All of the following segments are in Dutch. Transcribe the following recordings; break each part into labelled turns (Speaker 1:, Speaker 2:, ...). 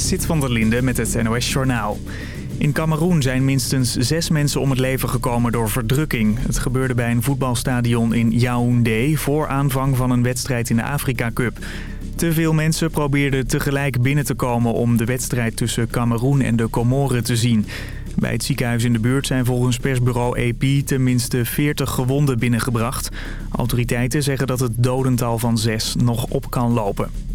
Speaker 1: Sit van der Linde met het NOS-journaal. In Cameroen zijn minstens zes mensen om het leven gekomen door verdrukking. Het gebeurde bij een voetbalstadion in Yaoundé... voor aanvang van een wedstrijd in de Afrika Cup. Te veel mensen probeerden tegelijk binnen te komen... om de wedstrijd tussen Cameroen en de Comoren te zien. Bij het ziekenhuis in de buurt zijn volgens persbureau AP... tenminste 40 gewonden binnengebracht. Autoriteiten zeggen dat het dodental van zes nog op kan lopen.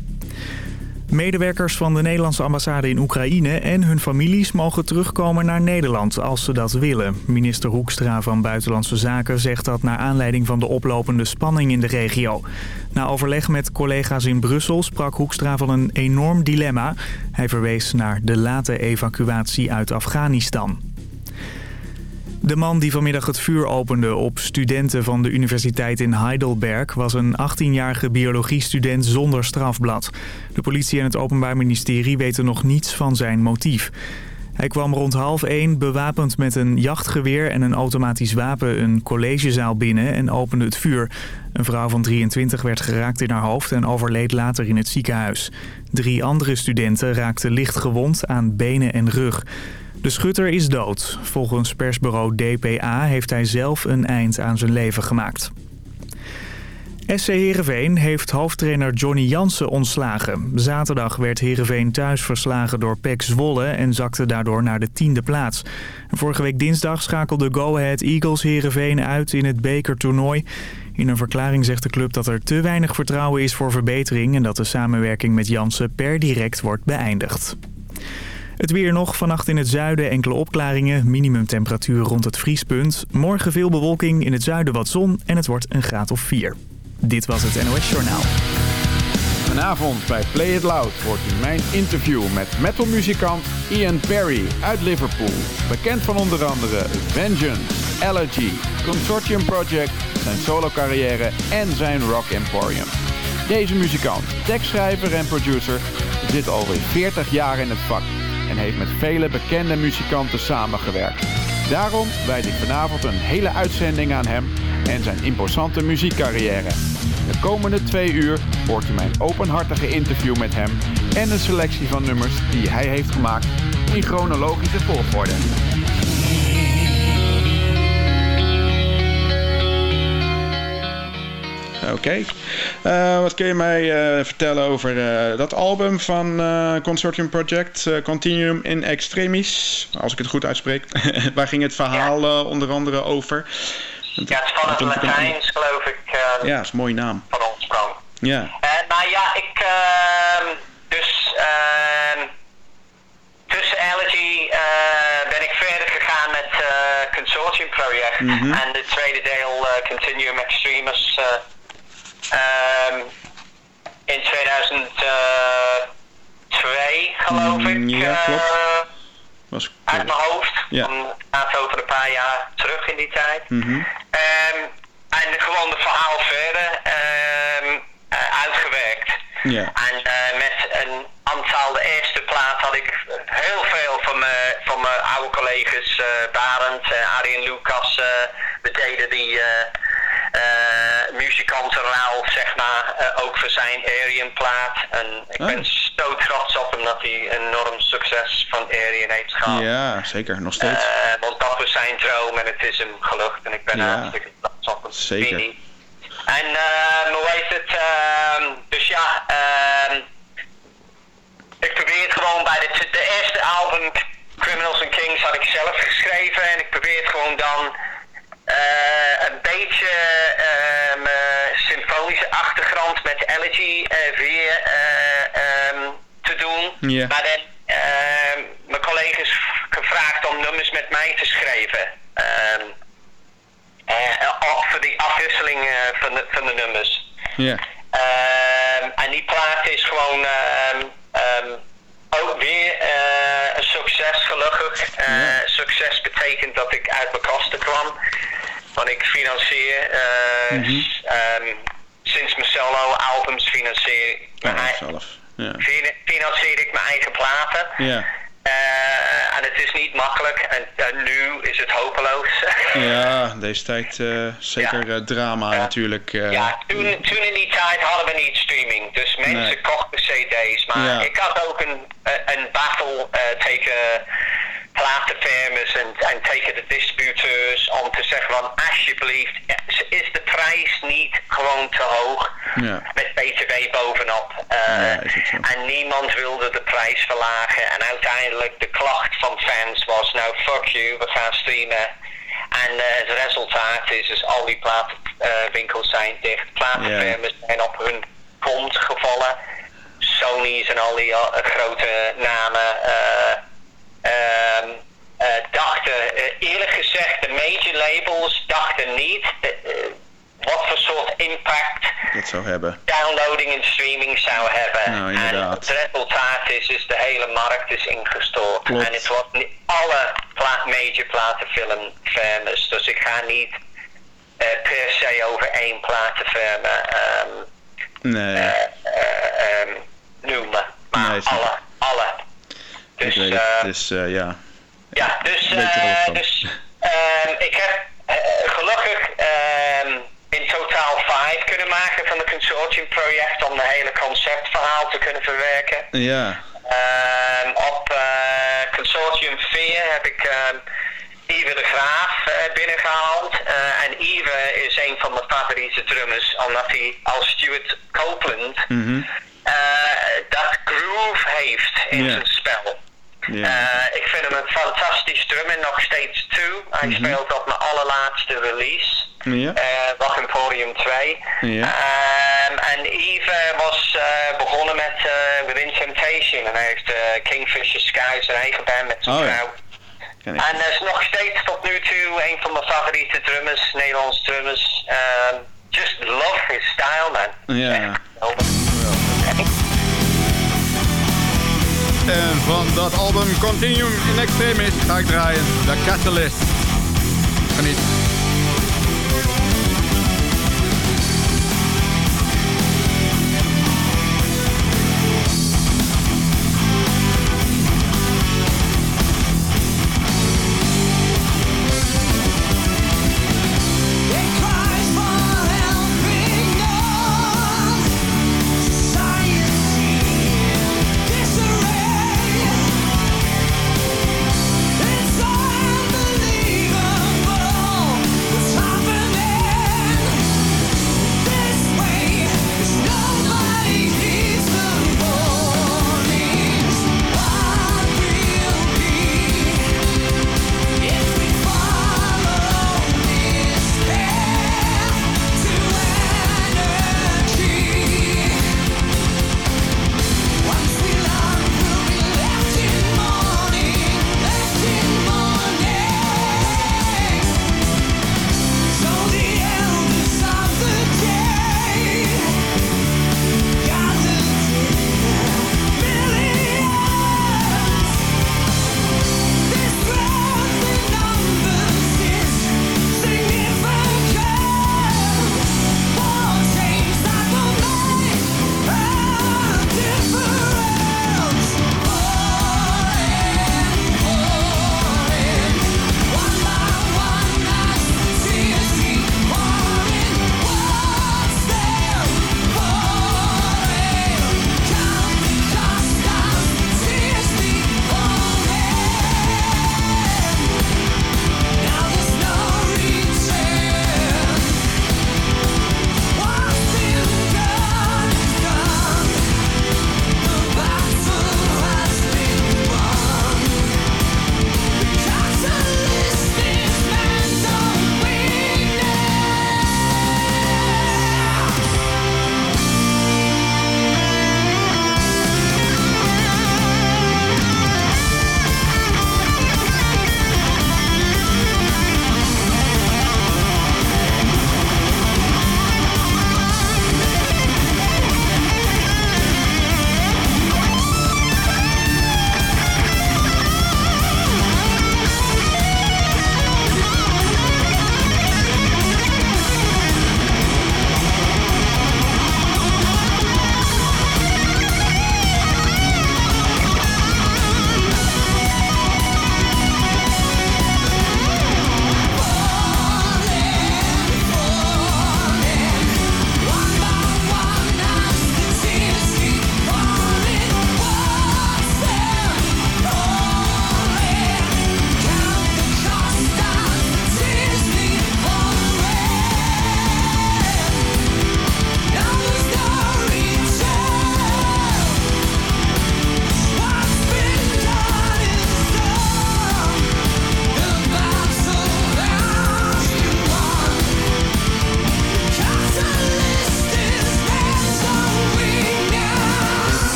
Speaker 1: Medewerkers van de Nederlandse ambassade in Oekraïne en hun families mogen terugkomen naar Nederland als ze dat willen. Minister Hoekstra van Buitenlandse Zaken zegt dat naar aanleiding van de oplopende spanning in de regio. Na overleg met collega's in Brussel sprak Hoekstra van een enorm dilemma. Hij verwees naar de late evacuatie uit Afghanistan. De man die vanmiddag het vuur opende op studenten van de universiteit in Heidelberg... was een 18-jarige biologiestudent zonder strafblad. De politie en het Openbaar Ministerie weten nog niets van zijn motief. Hij kwam rond half één bewapend met een jachtgeweer en een automatisch wapen een collegezaal binnen en opende het vuur. Een vrouw van 23 werd geraakt in haar hoofd en overleed later in het ziekenhuis. Drie andere studenten raakten licht gewond aan benen en rug. De schutter is dood. Volgens persbureau DPA heeft hij zelf een eind aan zijn leven gemaakt. SC Heerenveen heeft hoofdtrainer Johnny Jansen ontslagen. Zaterdag werd Heerenveen thuis verslagen door PEC Zwolle en zakte daardoor naar de tiende plaats. Vorige week dinsdag schakelde Go Ahead Eagles Heerenveen uit in het bekertoernooi. In een verklaring zegt de club dat er te weinig vertrouwen is voor verbetering... en dat de samenwerking met Jansen per direct wordt beëindigd. Het weer nog. Vannacht in het zuiden enkele opklaringen. Minimumtemperatuur rond het vriespunt. Morgen veel bewolking. In het zuiden wat zon. En het wordt een graad of 4. Dit was het NOS Journaal.
Speaker 2: Vanavond bij Play It Loud wordt u mijn interview met metalmuzikant Ian Perry uit Liverpool. Bekend van onder andere Vengeance, Allergy, Consortium Project, zijn solo carrière en zijn rock emporium. Deze muzikant, tekstschrijver en producer zit alweer 40 jaar in het vak en heeft met vele bekende muzikanten samengewerkt. Daarom wijd ik vanavond een hele uitzending aan hem en zijn imposante muziekcarrière. De komende twee uur hoort u mijn openhartige interview met hem en een selectie van nummers die hij heeft gemaakt in chronologische volgorde. Oké. Uh, wat kun je mij uh, vertellen over uh, dat album van Consortium Project, Continuum in Extremis, als ik het goed uitspreek. Waar ging het verhaal ja. onder andere over?
Speaker 3: Ja, het is van het Latijns, geloof ik.
Speaker 2: ja, dat is een mooie naam.
Speaker 3: Van oorsprong.
Speaker 2: Ja.
Speaker 3: nou ja, ik... ehm, dus... ehm, tussen Allergy ben ik verder gegaan met Consortium Project. Mm -hmm. En de tweede deel, Continuum Extremis... Um, in 2002 geloof ik.
Speaker 2: Ja, klopt. Was
Speaker 3: uit mijn hoofd. Ja. gaat over een paar jaar terug in die tijd.
Speaker 2: Mm -hmm.
Speaker 3: um, en gewoon het verhaal verder um, uh, uitgewerkt.
Speaker 2: Ja.
Speaker 3: En met een aantal, de eerste plaat had ik heel veel van mijn, van mijn oude collega's, Barend, uh, Arjen Lucas, we deden die uh, muzikantenruil, zeg maar, uh, ook voor zijn Aryan plaat. En ik oh. ben zo trots op hem dat hij enorm succes van Aryan heeft gehad.
Speaker 2: Ja, zeker, nog steeds.
Speaker 3: Uh, want dat was zijn droom en het is hem gelukt en ik ben ja. hartstikke trots op hem.
Speaker 2: Zeker.
Speaker 3: En hoe heet het, ehm, dus ja, ehm, ik probeer het gewoon bij de, de eerste album Criminals and Kings had ik zelf geschreven en ik probeer het gewoon dan uh, een beetje uh, symfonische achtergrond met Elegy uh, weer um, te doen.
Speaker 2: Yeah.
Speaker 3: Maar dan ehm, mijn collega's gevraagd om nummers met mij te schrijven. Um, voor die afwisseling van, de, van de nummers.
Speaker 2: Yeah.
Speaker 3: en die plaat is gewoon ook weer een succes gelukkig.
Speaker 2: Yeah.
Speaker 3: Succes betekent dat ik uit mijn kosten kwam. Want ik financier
Speaker 2: mm -hmm.
Speaker 3: um, sinds mijn solo albums financier ik mijn
Speaker 2: zelf. Ja.
Speaker 3: financier ik mijn eigen platen.
Speaker 2: Ja.
Speaker 3: Uh, en het is niet makkelijk. En, en nu is het hopeloos.
Speaker 2: Ja, deze tijd uh, zeker ja. drama ja. natuurlijk. Uh,
Speaker 3: ja, toen, toen in die tijd hadden we niet streaming. Dus mensen nee. kochten cd's. Maar ik had ook een, een battle tegen platenfirmes en, en tegen de distributeurs om te zeggen van alsjeblieft, is de prijs niet gewoon te hoog
Speaker 2: ja.
Speaker 3: met btw bovenop. Uh,
Speaker 2: ja,
Speaker 3: en niemand wilde de prijs verlagen en uiteindelijk de klacht van fans was nou fuck you, we gaan streamen. En uh, het resultaat is dus al die platenwinkels uh, zijn dicht, platenfirmes
Speaker 2: ja.
Speaker 3: zijn op hun kont gevallen. Sony's en al die grote namen dachten, uh, eerlijk gezegd, de major labels dachten niet wat voor soort impact
Speaker 2: dat zou hebben.
Speaker 3: downloading en streaming zou hebben.
Speaker 2: Nou,
Speaker 3: en het resultaat is, is de hele markt is ingestort.
Speaker 2: Klopt.
Speaker 3: En het was niet alle pla major platenfilmfirmes. Dus ik ga niet per se over één platenfirme um,
Speaker 2: nee.
Speaker 3: um, noemen. Maar
Speaker 2: nee,
Speaker 3: alle, alle.
Speaker 2: Dus, ik weet het. Dus uh, ja.
Speaker 3: ja, dus,
Speaker 2: van.
Speaker 3: dus um, ik heb gelukkig um, in totaal vijf kunnen maken van het consortium project om de hele conceptverhaal te kunnen verwerken.
Speaker 2: Ja.
Speaker 3: Um, op consortium 4 heb ik Ive de Graaf uh, binnengehaald. Uh, en Ive is een van mijn favoriete drummers, omdat hij als Stuart Copeland
Speaker 2: Mm -hmm.
Speaker 3: Dat groove heeft in zijn spel. Uh, ik vind hem een fantastisch drummer, nog steeds toe. Hij
Speaker 2: Mhm.
Speaker 3: speelt op mijn allerlaatste release,
Speaker 2: ja.
Speaker 3: uh, Wacht Emporium 2.
Speaker 2: Ja.
Speaker 3: Um, en Eve was uh, begonnen met Within Temptation en hij heeft Kingfisher Sky zijn eigen band met zijn
Speaker 2: Oh,
Speaker 3: vrouw. En is nog steeds tot nu toe een van mijn favoriete drummers, Nederlands drummers. Um, just love his style, man.
Speaker 2: Ja.
Speaker 4: En van dat album Continuum in Extremis ga ik draaien The Catalyst.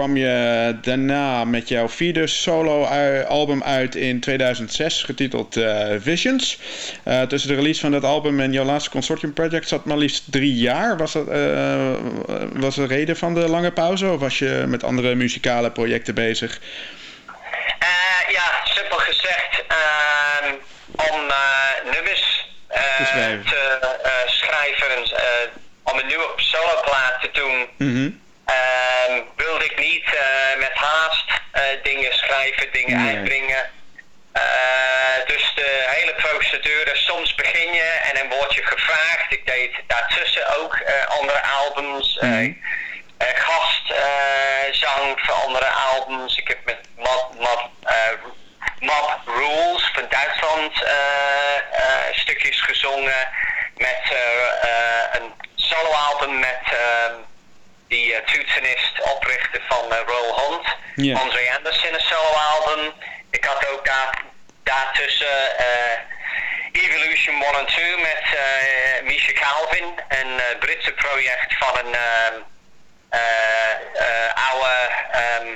Speaker 2: Kwam je daarna met jouw vierde solo-album uit in 2006, getiteld eh, Visions. Eh, tussen de release van dat album en jouw laatste consortium project zat maar liefst drie jaar. Was dat eh, was de reden van de lange pauze of was je met andere muzikale projecten bezig?
Speaker 3: Ja, simpel gezegd, ehm, om nummers
Speaker 2: Te schrijven.
Speaker 3: om een nieuwe soloplaat te doen,
Speaker 2: Mhm.
Speaker 3: Schrijven, dingen
Speaker 2: Nee.
Speaker 3: uitbrengen. Eh, dus de hele procedure, soms begin je en dan word je gevraagd. Ik deed daartussen ook eh, andere albums. eh,
Speaker 2: Mhm.
Speaker 3: eh, gastzang voor andere albums. Ik heb met Mob, eh, Mob Rules van Duitsland stukjes gezongen. Met een soloalbum met ehm, die eh, toetsenist, oprichter van eh, Roll Hunt.
Speaker 2: Ja.
Speaker 3: Andre Anderson, een soloalbum. Ik had ook daar, daartussen eh, Evolution 1 en 2 met Misha Calvin, een Britse project van een eh, oude ehm,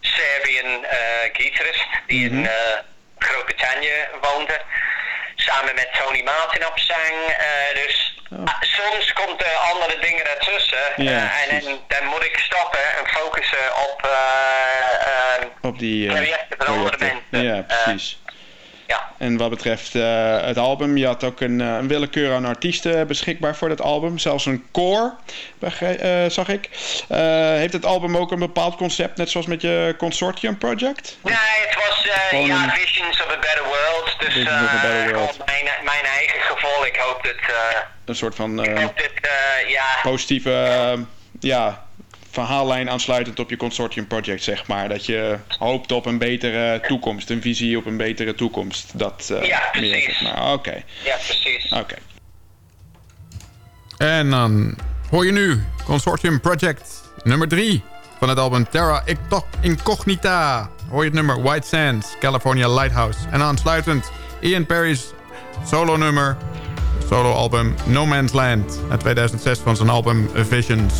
Speaker 3: Serbian gitarist die in eh, Groot-Brittannië woonde. samen met Tony Martin op zang. dus soms komt er andere dingen ertussen.
Speaker 2: Ja,
Speaker 3: eh, en, en dan moet ik stoppen en focussen op eh, eh,
Speaker 2: Op die
Speaker 3: projecten van andere mensen.
Speaker 2: Ja, precies.
Speaker 3: Ja.
Speaker 2: En wat betreft eh, het album, je had ook een, eh, een willekeur aan artiesten beschikbaar voor dat album. Zelfs een koor, begre- eh, zag ik. Heeft het album ook een bepaald concept, net zoals met je Consortium Project?
Speaker 3: Nee, het was
Speaker 2: Gewoon
Speaker 3: ja,
Speaker 2: een-
Speaker 3: Visions of a Better World. Dus
Speaker 2: Better World.
Speaker 3: mijn, mijn eigen gevoel. Ik hoop dat,
Speaker 2: Een soort van
Speaker 3: dat ja,
Speaker 2: positieve ja, verhaallijn aansluitend op je Consortium Project, zeg maar. Dat je hoopt op een betere toekomst, een visie op een betere toekomst. Dat, eh,
Speaker 3: Ja,
Speaker 2: meer,
Speaker 3: precies.
Speaker 2: zeg maar. Oké,
Speaker 3: ja, precies.
Speaker 2: oké.
Speaker 4: En dan hoor je nu Consortium Project nummer 3 van het album Terra Incognita. Hoor je het nummer White Sands, California Lighthouse. En aansluitend Ian Perry's solo nummer, solo album No Man's Land. Uit 2006 van zijn album Visions.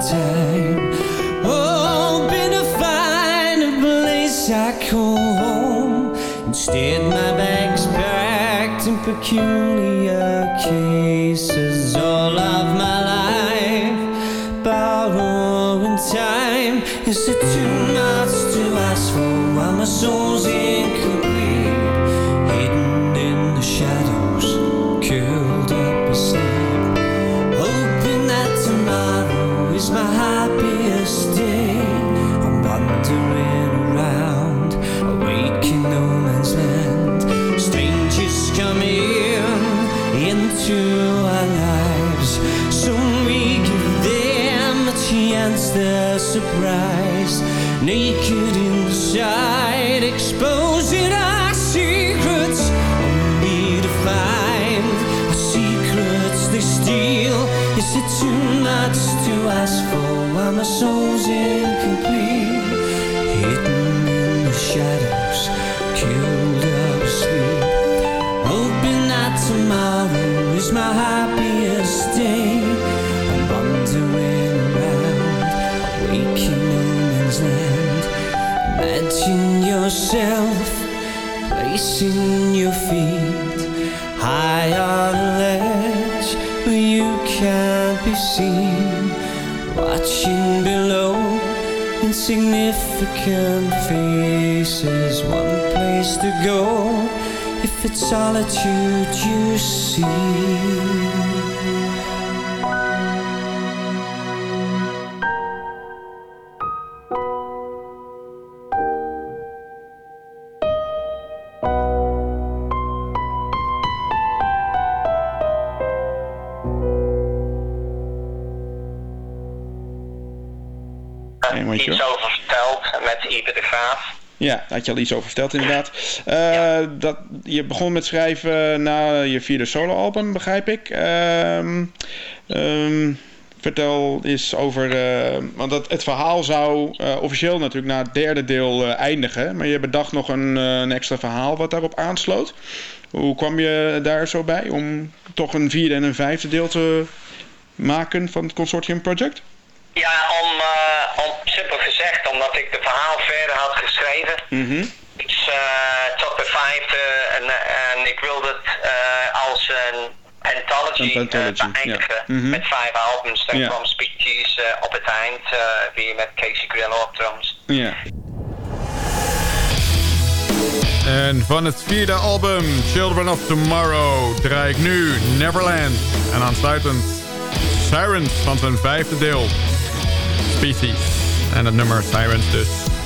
Speaker 5: To oh, find a place I call home. Instead, my bag's packed in peculiar cases insignificant faces. One place to go if it's solitude you see.
Speaker 3: De Graaf.
Speaker 2: Ja, daar had je al iets over verteld inderdaad. Eh, dat, je begon met schrijven na je vierde soloalbum, begrijp ik. Ehm, ehm, vertel eens over... eh, want dat, het verhaal zou eh, officieel natuurlijk na het derde deel eindigen. Maar je bedacht nog een, een extra verhaal wat daarop aansloot. Hoe kwam je daar zo bij om toch een vierde en een vijfde deel te maken van het Consortium Project?
Speaker 3: Ja, om, eh, om simpel gezegd, omdat ik de verhaal verder had geschreven.
Speaker 2: Mhm.
Speaker 3: Dus, eh, tot de vijfde en, en ik wilde het eh, als een anthology,
Speaker 2: Een anthology,
Speaker 3: eh, beëindigen
Speaker 2: ja. Mhm.
Speaker 3: met vijf albums. Kwam Speechies eh, op het eind, eh, weer met Casey Grillo op drums.
Speaker 2: Ja.
Speaker 4: En van het vierde album Children of Tomorrow draai ik nu Neverland. En aansluitend Sirens van zijn vijfde deel. Species. En het nummer Sirens dus.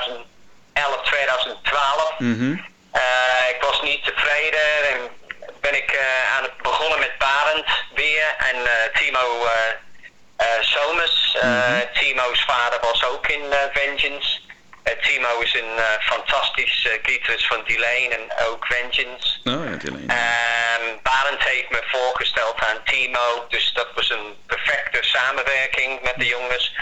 Speaker 3: 2011, 2012.
Speaker 2: Mhm.
Speaker 3: Eh, ik was niet tevreden en ben ik eh, aan het begonnen met Barend weer en eh, Timo Somers. Eh, Timo's vader was ook in Vengeance. Timo is een fantastisch gitarist van Delane en ook Vengeance.
Speaker 2: Oh, ja.
Speaker 3: Ehm Barend heeft me voorgesteld aan Timo, dus dat was een perfecte samenwerking met de jongens.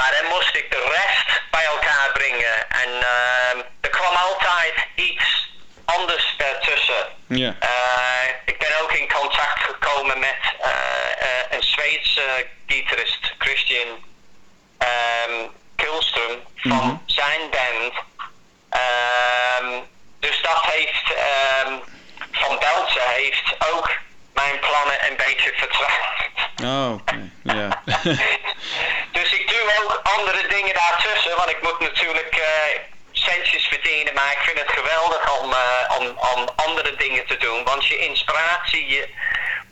Speaker 3: Maar dan moest ik de rest bij elkaar brengen en ehm, er kwam altijd iets anders ertussen.
Speaker 2: Ja.
Speaker 3: Eh, ik ben ook in contact gekomen met eh, eh, een Zweedse gitarist, Christian ehm Kulström, van zijn band. Ehm, dus dat heeft, Van Beltze heeft ook mijn plannen een beetje vertraagd.
Speaker 2: Oh. Ja.
Speaker 3: Dus ik doe ook andere dingen daartussen, want ik moet natuurlijk eh, centjes verdienen, maar ik vind het geweldig om, eh, om, om andere dingen te doen, want je inspiratie je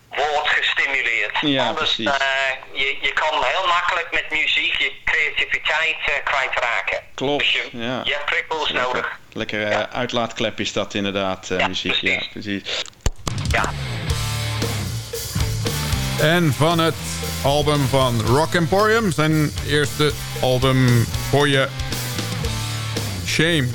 Speaker 3: wordt gestimuleerd.
Speaker 2: Ja,
Speaker 3: Anders,
Speaker 2: precies.
Speaker 3: eh, je, je kan heel makkelijk met muziek je creativiteit kwijtraken.
Speaker 2: Klopt,
Speaker 3: Dus je,
Speaker 2: ja.
Speaker 3: je hebt prikkels nodig.
Speaker 2: Lekker uitlaatklep is dat inderdaad,
Speaker 3: Ja,
Speaker 2: muziek. Ja,
Speaker 3: precies. Ja.
Speaker 4: En van het album van Rock Emporium, zijn eerste album voor je Shame.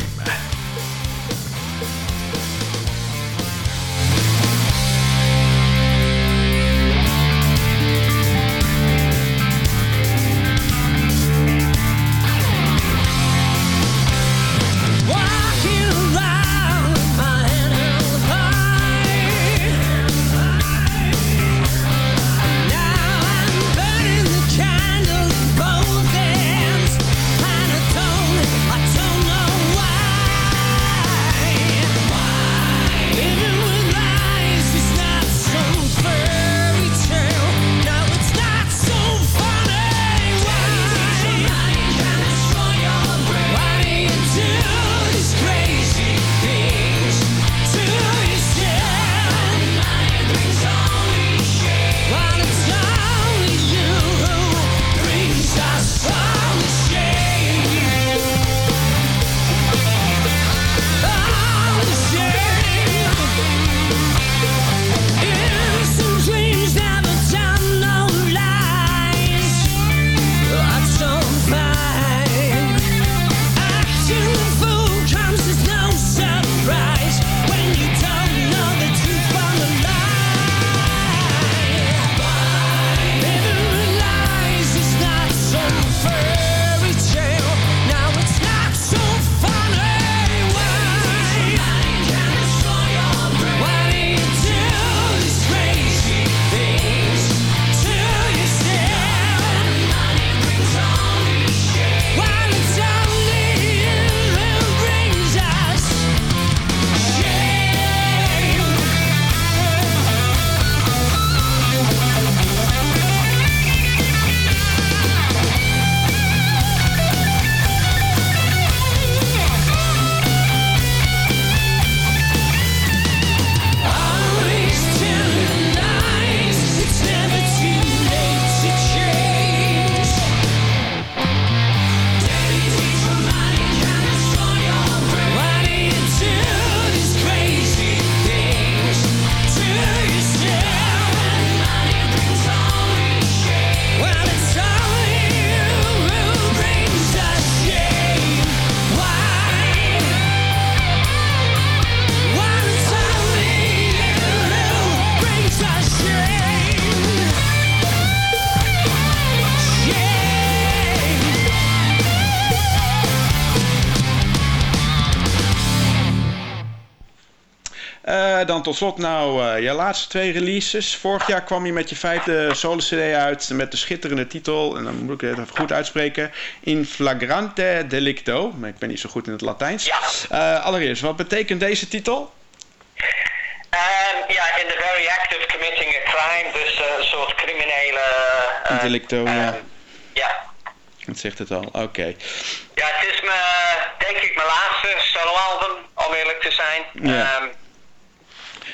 Speaker 2: Tot slot nou eh, je laatste twee releases. Vorig jaar kwam je met je vijfde solo-cd uit met de schitterende titel, en dan moet ik het even goed uitspreken, In Flagrante Delicto. Maar ik ben niet zo goed in het Latijns.
Speaker 3: Ja.
Speaker 2: Eh, allereerst, wat betekent deze titel?
Speaker 3: Ehm, ja, in the very act of committing a crime, dus eh, een soort criminele...
Speaker 2: Delicto,
Speaker 3: ehm,
Speaker 2: ja.
Speaker 3: Ja.
Speaker 2: Dat zegt het al, oké.
Speaker 3: Ja, het is me, denk ik mijn laatste soloalbum, om eerlijk te zijn.
Speaker 2: Ja.
Speaker 3: Ehm,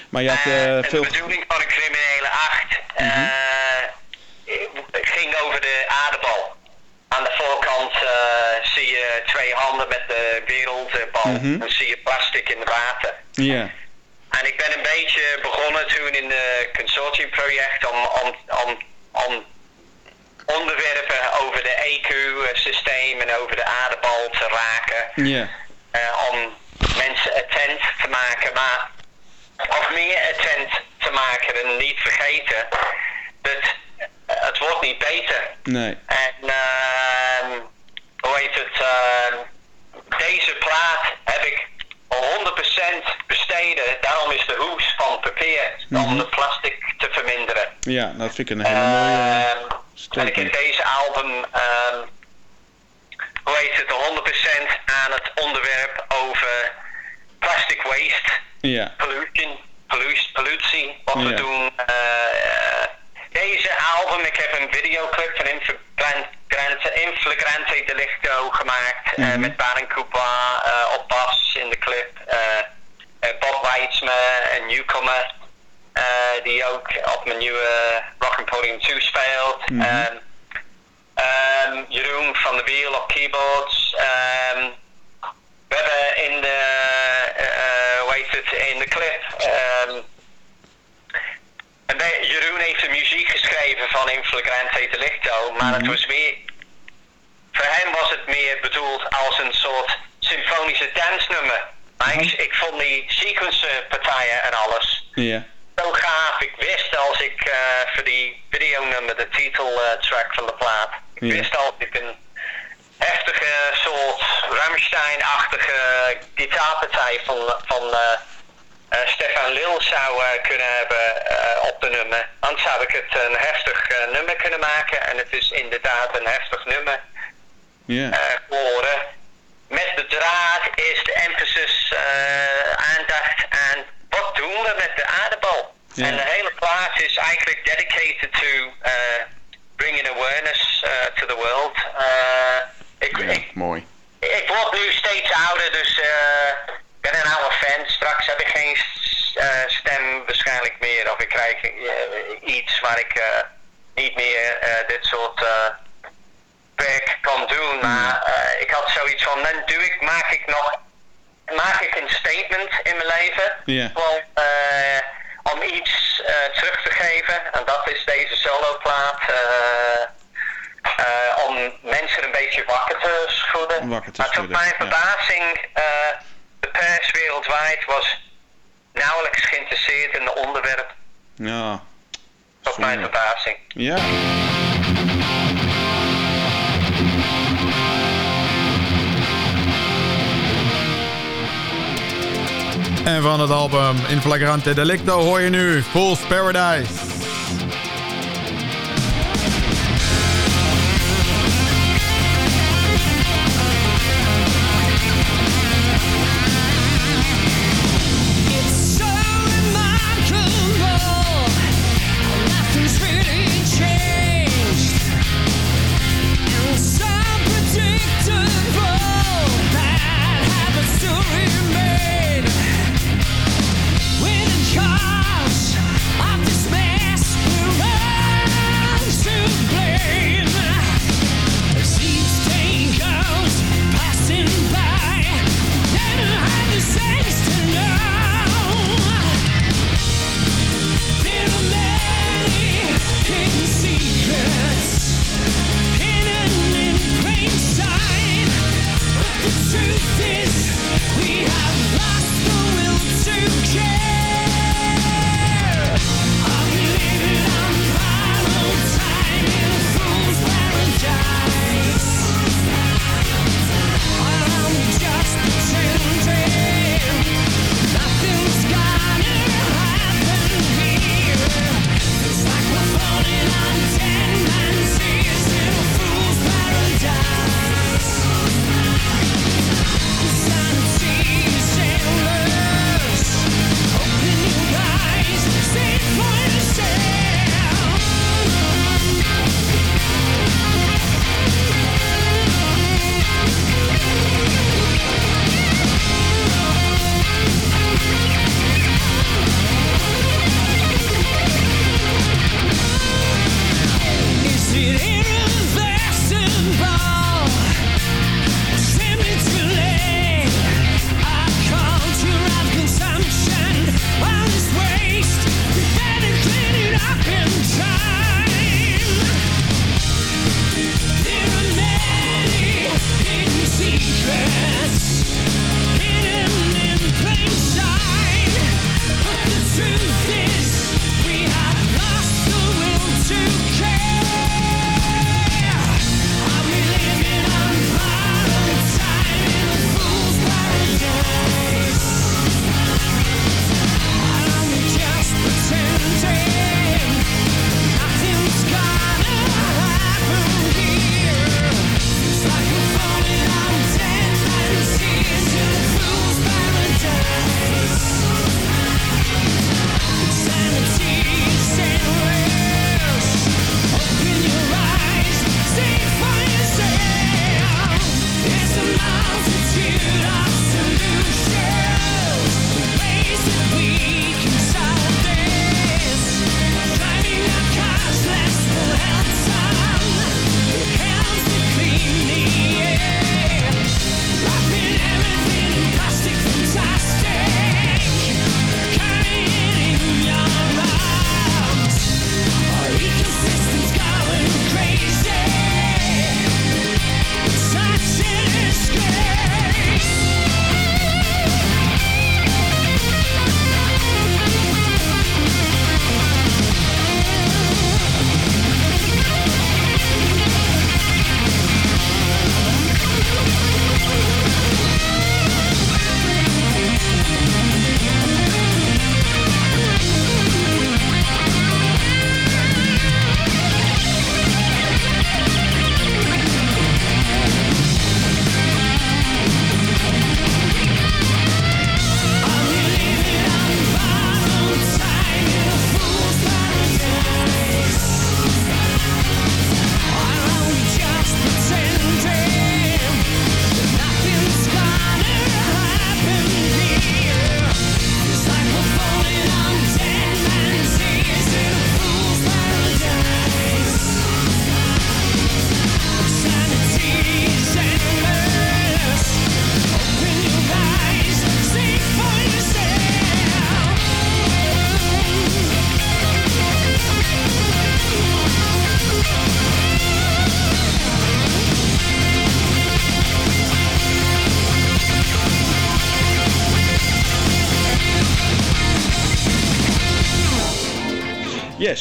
Speaker 2: Maar je had
Speaker 3: eh,
Speaker 2: eh, veel...
Speaker 3: De bedoeling van een criminele acht eh, ging over de aardebal. Aan de voorkant zie je twee handen met de wereldbal.
Speaker 2: Mhm.
Speaker 3: Dan zie je plastic in het water.
Speaker 2: Ja,
Speaker 3: En ik ben een beetje begonnen toen in de consortiumproject om, om, om, om onderwerpen over de EQ-systeem en over de aardebal te raken.
Speaker 2: ja,
Speaker 3: om mensen attent te maken, maar of meer attent te maken en niet vergeten dat eh, het wordt niet beter.
Speaker 2: nee.
Speaker 3: En ehm hoe heet het? ehm, deze plaat heb ik 100% besteden. Daarom is de hoes van papier om de plastic te verminderen.
Speaker 2: Ja, dat vind ik een hele mooie
Speaker 3: Ehm, en ik heb deze album, ehm, hoe heet het, 100% aan het onderwerp over plastic waste,
Speaker 2: Ja,
Speaker 3: pollution, pollutie, pollutie wat we doen. eh, eh, deze album, ik heb een videoclip van Inflagrante, Delicto gemaakt eh,
Speaker 2: Mhm.
Speaker 3: met Baron Coupa eh, op bas in de clip. Bob Weitzman, een newcomer, die ook op mijn nieuwe Rock and Podium 2 speelt.
Speaker 2: Mhm.
Speaker 3: Ehm, ehm, Jeroen van de Wiel op keyboards. Ehm, we hebben in de, eh, eh, hoe heet het, in de clip. ehm, en Jeroen heeft de muziek geschreven van Inflagrante Delicto, maar het was meer. Voor hem was het meer bedoeld als een soort symfonische dansnummer. Maar ik, ik vond die sequencepartijen en alles zo gaaf. Ik wist als ik eh, voor die videonummer, de titeltrack van de plaat, ik wist als ik een heftige soort Rammstein-achtige gitaarpartij van, van eh, eh, Stefan Lil zou eh, kunnen hebben eh, op de nummer. Anders zou ik het een heftig eh, nummer kunnen maken. En het is inderdaad een heftig nummer
Speaker 2: ja,
Speaker 3: eh, geworden. Met de draad is de emphasis eh, aandacht aan wat doen we met de aardebal.
Speaker 2: Ja.
Speaker 3: En de hele plaat is eigenlijk dedicated to eh, bringing awareness eh, to the world. Eh, ik,
Speaker 2: ja,
Speaker 3: ik,
Speaker 2: mooi.
Speaker 3: ik word nu steeds ouder, dus eh, ik ben een oude fan. Straks heb ik geen eh, stem waarschijnlijk meer. Of ik krijg eh, iets waar ik eh, niet meer dit soort werk kan doen. Maar eh, ik had zoiets van, dan doe ik, maak ik nog, maak ik een statement in mijn leven.
Speaker 2: Ja.
Speaker 3: Gewoon, eh, om iets terug te geven. En dat is deze soloplaat. eh, om mensen een beetje wakker te schudden.
Speaker 2: Wakker te
Speaker 3: maar tot mijn
Speaker 2: ja.
Speaker 3: verbazing, eh, de pers wereldwijd was nauwelijks geïnteresseerd in het onderwerp.
Speaker 2: Ja,
Speaker 3: Tot mijn verbazing.
Speaker 2: ja.
Speaker 6: En van het album In Flagrante Delicto hoor je nu Fool's Paradise.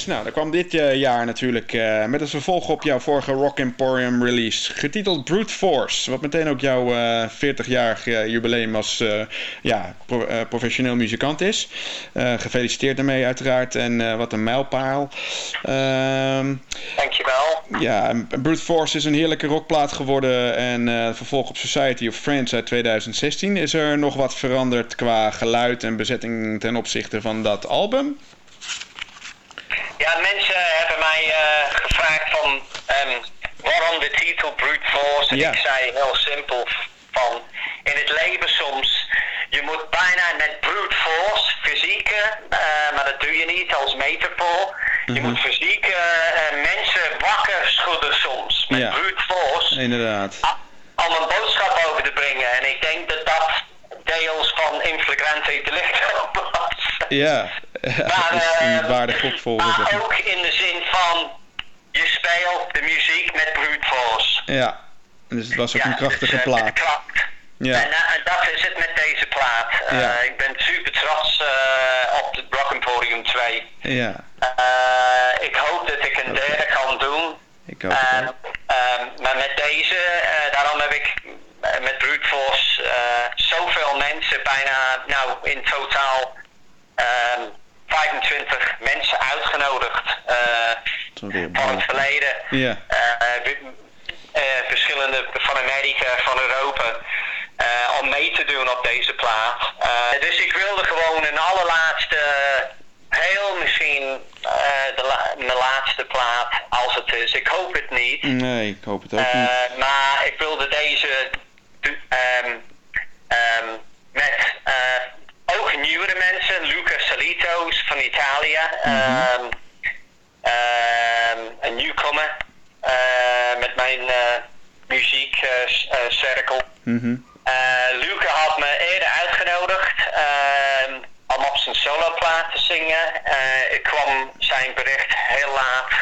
Speaker 2: Nou, dan kwam dit eh, jaar natuurlijk eh, met als vervolg op jouw vorige Rock Emporium release, getiteld Brute Force, wat meteen ook jouw eh 40-jarig eh, jubileum als ja, pro- professioneel muzikant is. Gefeliciteerd daarmee uiteraard en wat een mijlpaal. Ehm,
Speaker 3: Dankjewel.
Speaker 2: ja, Brute Force is een heerlijke rockplaat geworden en vervolg op Society of Friends uit 2016. Is er nog wat veranderd qua geluid en bezetting ten opzichte van dat album?
Speaker 3: Ja, mensen hebben mij eh, gevraagd van ehm, waarom de titel Brute Force. En
Speaker 2: Ja.
Speaker 3: ik zei heel simpel van in het leven soms, je moet bijna met brute force, fysieke, eh, maar dat doe je niet als metafoor. Je moet fysieke eh, mensen wakker schudden soms met
Speaker 2: Ja.
Speaker 3: brute force.
Speaker 2: Inderdaad.
Speaker 3: om een boodschap over te brengen. En ik denk dat dat deels van Inflagrante Delicto was.
Speaker 2: Ja,
Speaker 3: Maar,
Speaker 2: is
Speaker 3: eh,
Speaker 2: waardig goed volgens
Speaker 3: maar ook in de zin van je speelt de muziek met brute force.
Speaker 2: Ja, dus het was ook
Speaker 3: Ja,
Speaker 2: een krachtige
Speaker 3: dus, eh,
Speaker 2: plaat.
Speaker 3: kracht.
Speaker 2: Ja.
Speaker 3: En, eh, en dat is het met deze plaat. Eh,
Speaker 2: Ja.
Speaker 3: Ik ben super trots eh, op de Rock Emporium 2.
Speaker 2: Ja,
Speaker 3: Eh, ik hoop dat ik een derde kan doen.
Speaker 2: ik hoop het
Speaker 3: maar met deze, eh, daarom heb ik eh, met Brute Force eh, zoveel mensen, bijna nou in totaal 25 mensen uitgenodigd eh,
Speaker 2: weer
Speaker 3: van het verleden.
Speaker 2: Ja.
Speaker 3: Eh, eh, verschillende van Amerika, van Europa. om mee te doen op deze plaat. Dus ik wilde gewoon een allerlaatste, heel misschien de la- mijn laatste plaat als het is. Ik hoop het niet.
Speaker 2: Nee, ik hoop het ook niet.
Speaker 3: maar ik wilde deze ehm, ehm, met ook nieuwere mensen, Salito's van Italië, ehm, ehm, een newcomer eh, met mijn muziekcirkel.
Speaker 2: Mhm.
Speaker 3: Eh, Luca had me eerder uitgenodigd ehm, om op zijn soloplaat te zingen. Ik kwam zijn bericht heel laat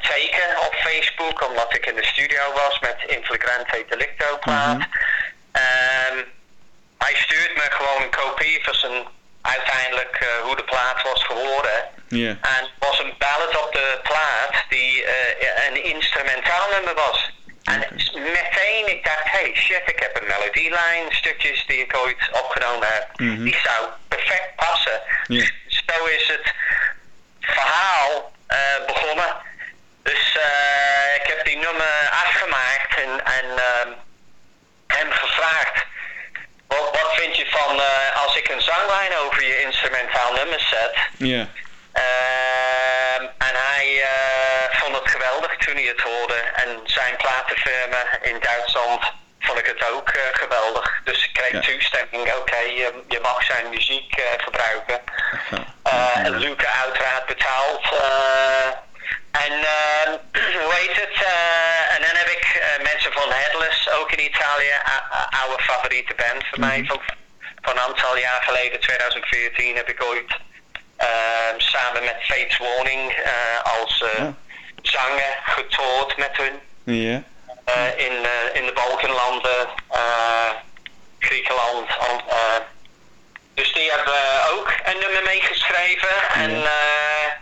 Speaker 3: teken op Facebook, omdat ik in de studio was met Inflagrante Delicto plaat.
Speaker 2: Mhm.
Speaker 3: Hij stuurt me gewoon een kopie van zijn uiteindelijk eh, hoe de plaat was geworden. En er was een ballad op de plaat die eh, een instrumentaal nummer was. En meteen ik dacht, hey shit, ik heb een melodielijn, stukjes die ik ooit opgenomen heb.
Speaker 2: Mhm.
Speaker 3: Die zou perfect passen. Zo is het verhaal eh, begonnen. Dus ik heb die nummer afgemaakt en, en ehm, hem gevraagd. Wat, wat vind je van eh, als ik een zanglijn over je instrumentaal nummer zet?
Speaker 2: Ja.
Speaker 3: Ehm, en hij eh, vond het geweldig toen hij het hoorde. En zijn platenfirma in Duitsland vond ik het ook eh, geweldig. Dus ik kreeg
Speaker 2: Ja.
Speaker 3: toestemming, oké, je, je mag zijn muziek gebruiken.
Speaker 2: Ja.
Speaker 3: En Luca uiteraard betaald. En ehm, hoe heet het? eh, en dan heb ik eh, mensen van Headless, ook in Italië, oude favoriete band van mij. Van, van een aantal jaar geleden, 2014, heb ik ooit ehm, samen met Fates Warning eh, als
Speaker 2: Ja.
Speaker 3: zanger getoerd met hun.
Speaker 2: Ja.
Speaker 3: In, in de Balkanlanden, eh, Griekenland. dus die hebben ook een nummer meegeschreven. En eh,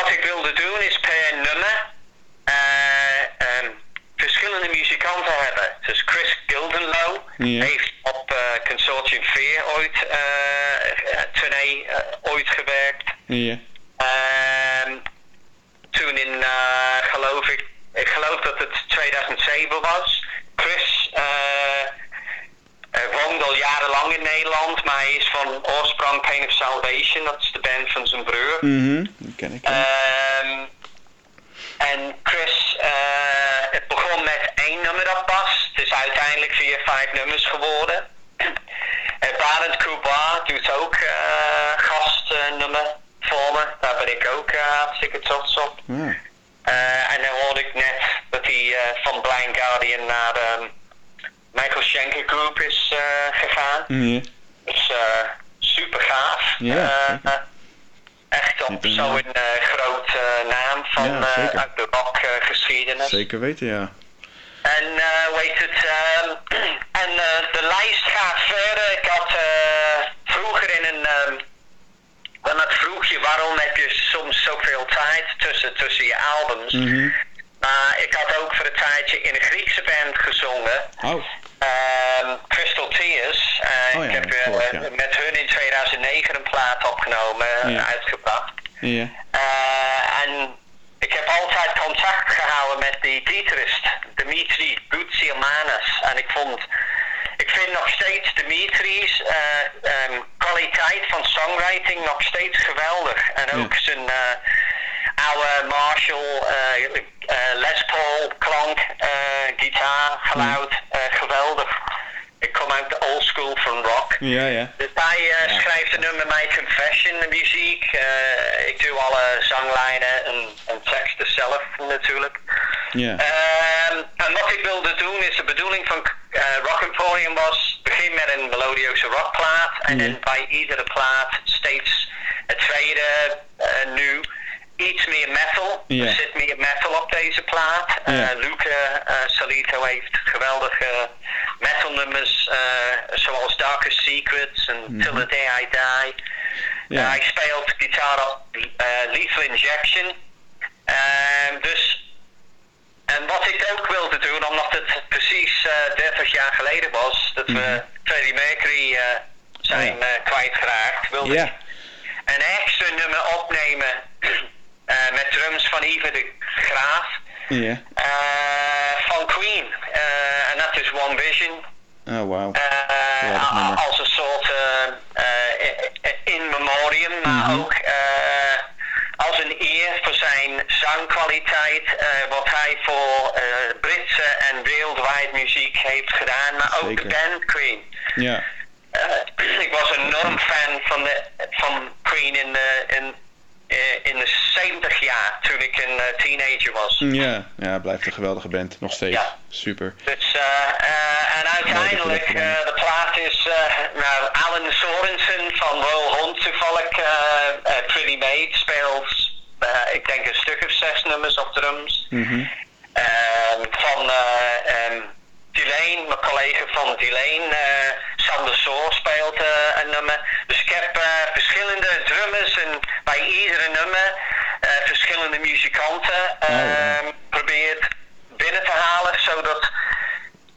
Speaker 3: wat ik wilde doen is per nummer eh, ehm, verschillende muzikanten hebben. Dus Chris Gildenlow heeft op eh, Consortium 4 ooit eh, tournee ooit gewerkt. Ehm, toen in, geloof ik, ik geloof dat het 2007 was. Chris woonde al jarenlang in Nederland, maar hij is van oorsprong Pain of Salvation, dat band van zijn broer.
Speaker 2: Mhm. Ken ik.
Speaker 3: Ehm, en Chris, eh, het begon met één nummer dat past. Het is uiteindelijk vier, vijf nummers geworden. Uh, Barend Couba doet ook eh gastnummer voor me. Daar ben ik ook eh, hartstikke trots op.
Speaker 2: Ja.
Speaker 3: En dan hoorde ik net dat hij van Blind Guardian naar de Michael Schenker Group is gegaan.
Speaker 2: Ja.
Speaker 3: Dus super gaaf.
Speaker 2: Ja,
Speaker 3: zo'n eh groot eh, naam van
Speaker 2: Ja,
Speaker 3: eh, uit de rockgeschiedenis.
Speaker 2: Zeker weten, ja.
Speaker 3: En heet het? ehm, en de lijst gaat verder. Ik had vroeger in een ehm, en dat vroeg je, waarom heb je soms zoveel tijd tussen, tussen je albums?
Speaker 2: Mhm.
Speaker 3: Maar ik had ook voor een tijdje in een Griekse band gezongen.
Speaker 2: Oh,
Speaker 3: Ehm, Crystal Tears.
Speaker 2: Oh ja,
Speaker 3: ik heb met hun in 2009 een plaat opgenomen,
Speaker 2: Ja.
Speaker 3: uitgebracht.
Speaker 2: Ja.
Speaker 3: Eh, en ik heb altijd contact gehouden met die gitarist, Dimitri Goutsiamanis. En ik vond, ik vind nog steeds Dimitri's ehm, kwaliteit van songwriting nog steeds geweldig. En ook zijn eh, oude Marshall, Les Paul klank, gitaar, geluid, geweldig. Ik kom uit de old school van rock.
Speaker 2: Ja, ja.
Speaker 3: Dus hij eh, schrijft het nummer My Confession, de muziek. Eh, ik doe alle zanglijnen en, en teksten zelf natuurlijk.
Speaker 2: Ja.
Speaker 3: Ehm, en wat ik wilde doen is de bedoeling van eh, Rock Emporium was begin met een melodieuze rockplaat en
Speaker 2: Ja.
Speaker 3: dan bij iedere plaat steeds het tweede nu iets meer metal.
Speaker 2: Ja.
Speaker 3: Er zit meer metal op deze plaat. Luca Salito heeft geweldige metal nummers eh, zoals Darkest Secrets en Till the Day I Die.
Speaker 2: Ja.
Speaker 3: Eh, hij speelt gitaar op eh, Lethal Injection. Dus en wat ik ook wilde doen, omdat het precies eh 30 jaar geleden was dat we Freddie Mercury zijn
Speaker 2: Oh
Speaker 3: kwijtgeraakt, wilde ik een extra nummer opnemen met drums van Ivan de Graaf
Speaker 2: Ja.
Speaker 3: eh, van Queen. Eh, En dat is One Vision.
Speaker 2: Oh, wauw.
Speaker 3: Eh,
Speaker 2: Geweldig nummer.
Speaker 3: als een soort eh, eh, in memoriam, maar
Speaker 2: Mhm.
Speaker 3: ook eh, als een eer voor zijn zangkwaliteit, eh, wat hij voor eh, Britse en wereldwijd muziek heeft gedaan, maar ook
Speaker 2: Zeker.
Speaker 3: de band Queen.
Speaker 2: Ja.
Speaker 3: Eh, ik was een enorm fan van, de, van Queen in de, in, eh, in de 70 jaar, toen ik een eh, teenager was.
Speaker 2: Ja. Ja, blijft een geweldige band. Nog steeds.
Speaker 3: Ja.
Speaker 2: Super.
Speaker 3: Dus, eh, eh, en uiteindelijk, eh, de plaat is, eh nou, Alan Sorensen van Royal Hunt toevallig, eh eh, Pretty Made speelt, eh, ik denk een stuk of zes nummers op drums.
Speaker 2: Mhm.
Speaker 3: Ehm, van eh ehm Delane, mijn collega van Delane, eh Sander Soor speelt eh, een nummer. Dus ik heb eh, verschillende drummers en bij iedere nummer verschillende muzikanten
Speaker 2: ja.
Speaker 3: ehm probeert binnen te halen, zodat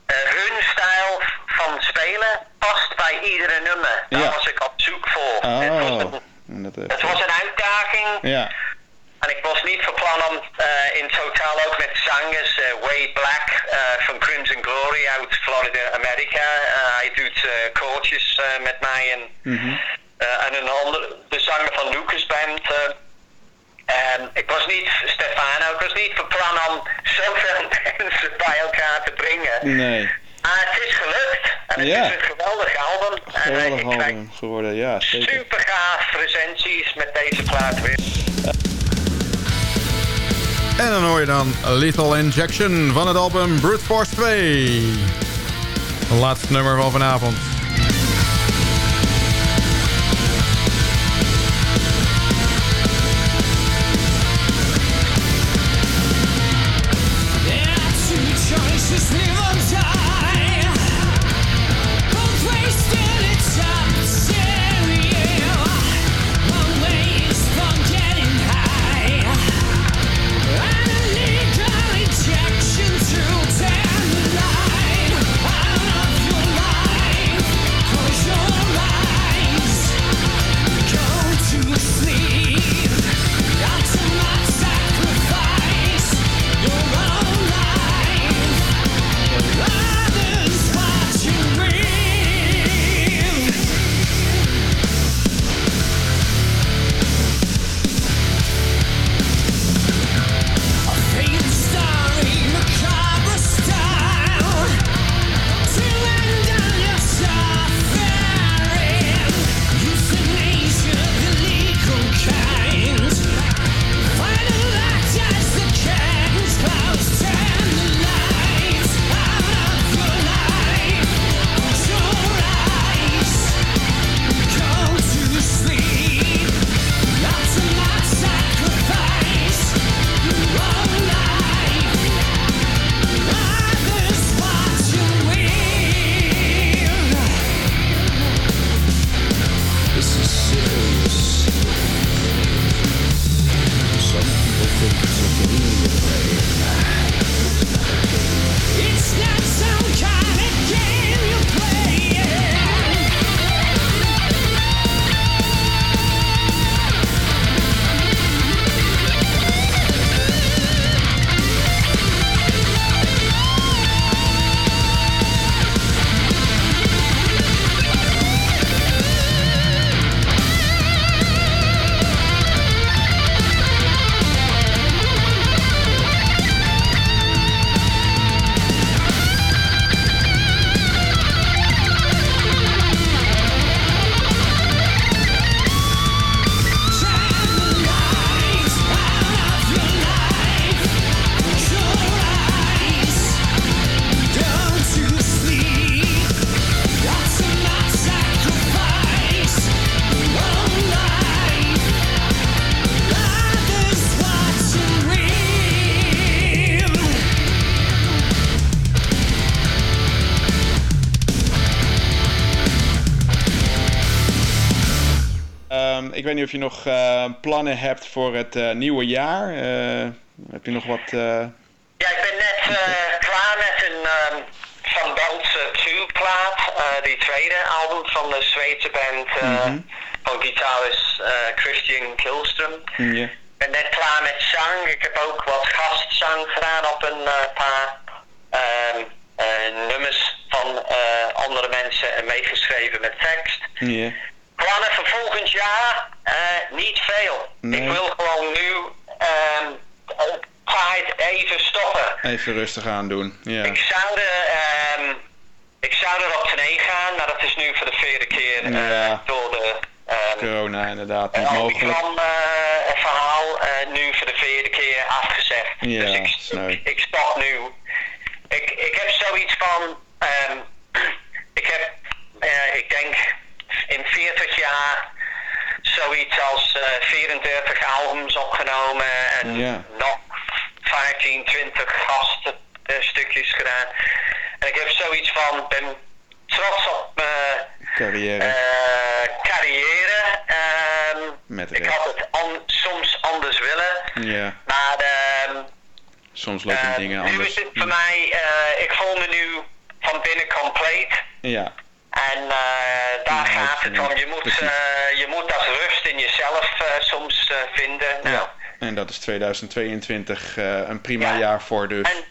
Speaker 3: hun stijl van spelen past bij iedere nummer. Daar
Speaker 2: Ja.
Speaker 3: was ik op zoek voor. Het, was
Speaker 2: Oh.
Speaker 3: een, het was een uitdaging.
Speaker 2: Ja.
Speaker 3: En ik was niet van plan om eh, in totaal ook met zangers, eh, Wade Black eh, van Crimson Glory uit Florida, Amerika. Hij doet koortjes met mij en,
Speaker 2: Mhm.
Speaker 3: en een ander, de zanger van Lucas Band. en ik was niet, Stefano, ik was niet van plan om zoveel mensen bij elkaar te brengen.
Speaker 2: Nee.
Speaker 3: Maar het is gelukt. En het
Speaker 2: Ja.
Speaker 3: is een geweldig album. En,
Speaker 2: Geweldig
Speaker 3: krijg
Speaker 2: album geworden. Ja, zeker.
Speaker 3: super gaaf recensies met deze plaat weer.
Speaker 6: En dan hoor je dan Lethal Injection van het album Brute Force 2. Het laatste nummer van vanavond.
Speaker 2: Je nog eh, plannen hebt voor het eh, nieuwe jaar. Eh, heb je nog wat...
Speaker 3: Ja, ik ben net klaar met een ehm, Van Beltse 2 plaat. die tweede album van de Zweedse band eh,
Speaker 2: Mhm.
Speaker 3: van gitarist Christian Kilström.
Speaker 2: ja.
Speaker 3: Ik ben net klaar met zang. Ik heb ook wat gastzang gedaan op een paar ehm, eh, nummers van andere mensen en meegeschreven met tekst. Voor volgend jaar? Eh, niet veel.
Speaker 2: Nee.
Speaker 3: Ik wil gewoon nu ehm, op tijd even stoppen.
Speaker 2: Even rustig aan doen. Ja.
Speaker 3: Ik zou er, ehm, ik zou er op gaan, maar dat is nu voor de vierde keer eh, door de ehm,
Speaker 2: Corona inderdaad, niet
Speaker 3: een
Speaker 2: mogelijk.
Speaker 3: Eh, verhaal eh, nu voor de vierde keer afgezegd.
Speaker 2: Ja,
Speaker 3: dus ik,
Speaker 2: sneu.
Speaker 3: ik stop nu. Ik, ik heb zoiets van, ik heb, eh, ik denk in 40 jaar zoiets als eh 34 albums opgenomen en
Speaker 2: Ja.
Speaker 3: nog 15, 20 gaststukjes gedaan. En ik heb zoiets van, ben trots op mijn
Speaker 2: Carrière.
Speaker 3: eh, carrière.
Speaker 2: Met
Speaker 3: ik had het an- soms anders willen.
Speaker 2: ja,
Speaker 3: Maar ehm,
Speaker 2: soms lopen
Speaker 3: eh,
Speaker 2: dingen
Speaker 3: nu
Speaker 2: anders.
Speaker 3: is het voor mij, eh, ik voel me nu van binnen compleet.
Speaker 2: Ja,
Speaker 3: En eh, daar
Speaker 2: Ja,
Speaker 3: gaat het
Speaker 2: ja,
Speaker 3: om. Je moet, eh, je moet dat rust in jezelf eh, soms eh, vinden. Nou,
Speaker 2: ja. En dat is 2022 eh, een prima
Speaker 3: Ja.
Speaker 2: jaar voor dus.
Speaker 3: En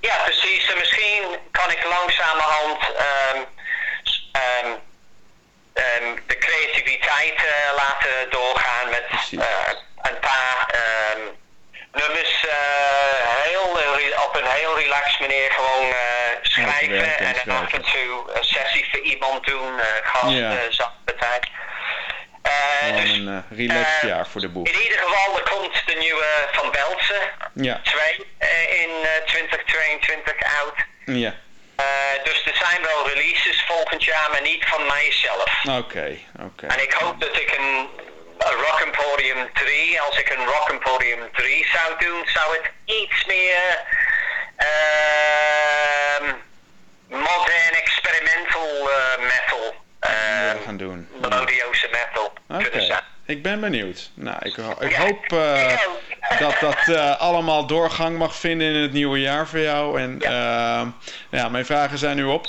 Speaker 3: ja, precies. En misschien kan ik langzamerhand ehm, de creativiteit eh, laten doorgaan met eh, een paar nummers eh, eh, op een heel relaxed manier gewoon eh, schrijven
Speaker 2: werken en
Speaker 3: dan af en toe een sessie voor iemand doen, eh gast,
Speaker 2: Ja. Gewoon
Speaker 3: dus,
Speaker 2: een relaxed jaar voor de boeg.
Speaker 3: in ieder geval, er komt de nieuwe Van Beltse
Speaker 2: Ja,
Speaker 3: 2 eh, in eh, 2022 uit.
Speaker 2: ja.
Speaker 3: Dus er zijn wel releases volgend jaar, maar niet van mijzelf.
Speaker 2: Oké, oké.
Speaker 3: En ik hoop dat ik een, een Rock Emporium 3, als ik een Rock Emporium 3 zou doen, zou het iets meer modern experimental eh, metal,
Speaker 2: willen
Speaker 3: ehm,
Speaker 2: gaan doen.
Speaker 3: melodieuze metal
Speaker 2: Oké, ik ben benieuwd. Nou, ik, ik
Speaker 3: Ja,
Speaker 2: hoop eh,
Speaker 3: ik.
Speaker 2: Dat dat eh, allemaal doorgang mag vinden in het nieuwe jaar voor jou. En ja. ja, mijn vragen zijn nu op.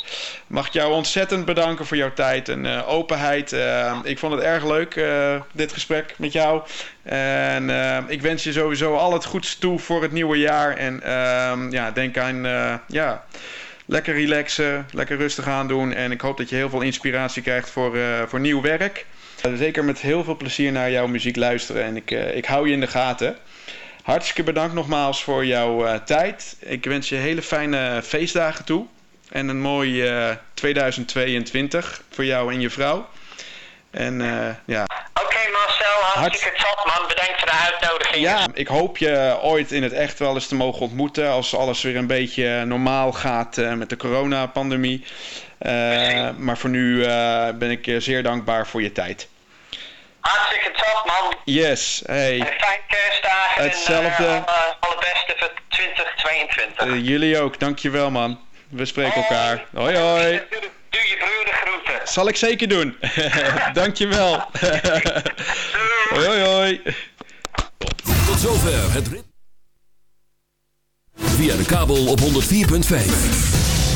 Speaker 2: Mag ik jou ontzettend bedanken voor jouw tijd en eh, openheid. Eh, ik vond het erg leuk, eh, dit gesprek met jou. En eh, ik wens je sowieso al het goeds toe voor het nieuwe jaar. En ehm, ja, denk aan eh, ja, lekker relaxen, lekker rustig aan doen. En ik hoop dat je heel veel inspiratie krijgt voor, eh, voor nieuw werk. Eh, Zeker met heel veel plezier naar jouw muziek luisteren. En ik, eh, ik hou je in de gaten. Hartstikke bedankt nogmaals voor jouw eh, tijd. Ik wens je hele fijne feestdagen toe. En een mooi eh, 2022 voor jou en je vrouw. En eh, ja.
Speaker 3: Oké Marcel, hartstikke top man. Bedankt voor de uitnodiging.
Speaker 2: ja, ik hoop je ooit in het echt wel eens te mogen ontmoeten. Als alles weer een beetje normaal gaat eh, met de coronapandemie. Eh, maar voor nu eh, ben ik zeer dankbaar voor je tijd.
Speaker 3: Hartstikke top man.
Speaker 2: Yes, hey.
Speaker 3: En fijn kerstdagen
Speaker 2: Hetzelfde.
Speaker 3: en uh, alle, alle beste voor 2022.
Speaker 2: Eh, jullie ook, dankjewel man. We spreken elkaar. Hoi hoi.
Speaker 3: Doe, doe je broeder groeten.
Speaker 2: Zal ik zeker doen. dankjewel. hoi hoi hoi.
Speaker 7: Tot zover het rit. Via de kabel op 104.5.